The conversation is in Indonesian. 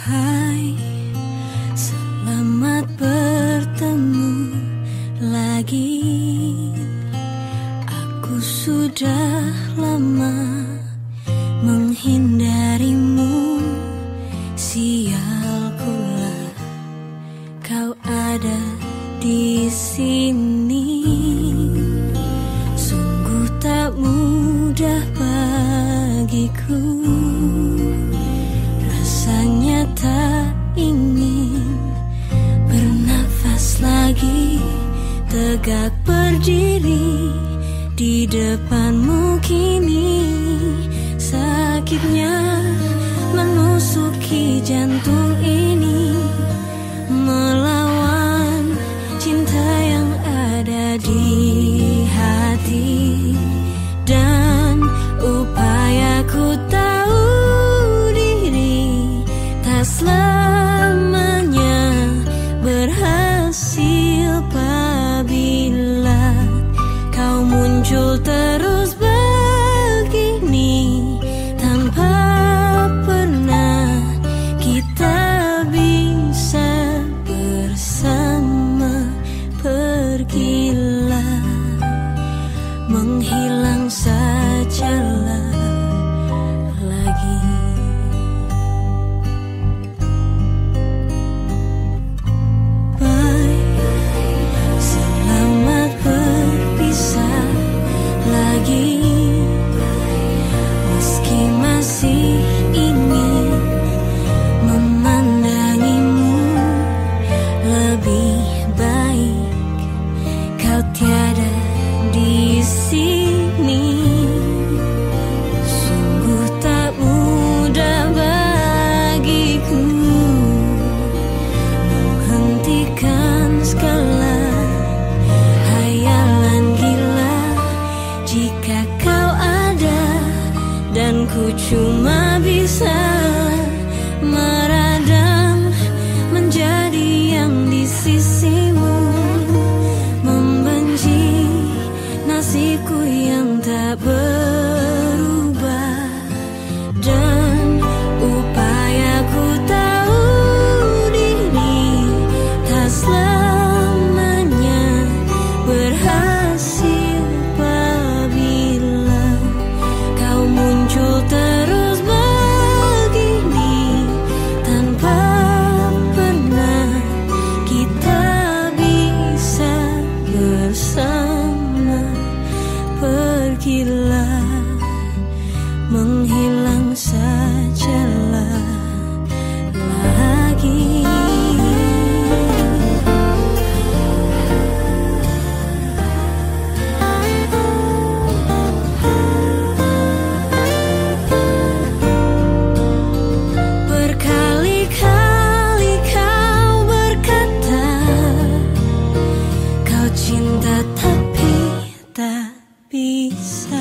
Hai, selamat bertemu lagi. Aku sudah lama menghindarimu. Sialkulah, kau ada di sini. Sungguh tak mudah bagiku. lagi tegak berdiri di depanmu kini. Sakitnya menusuki jantung ini. pergilah be sad.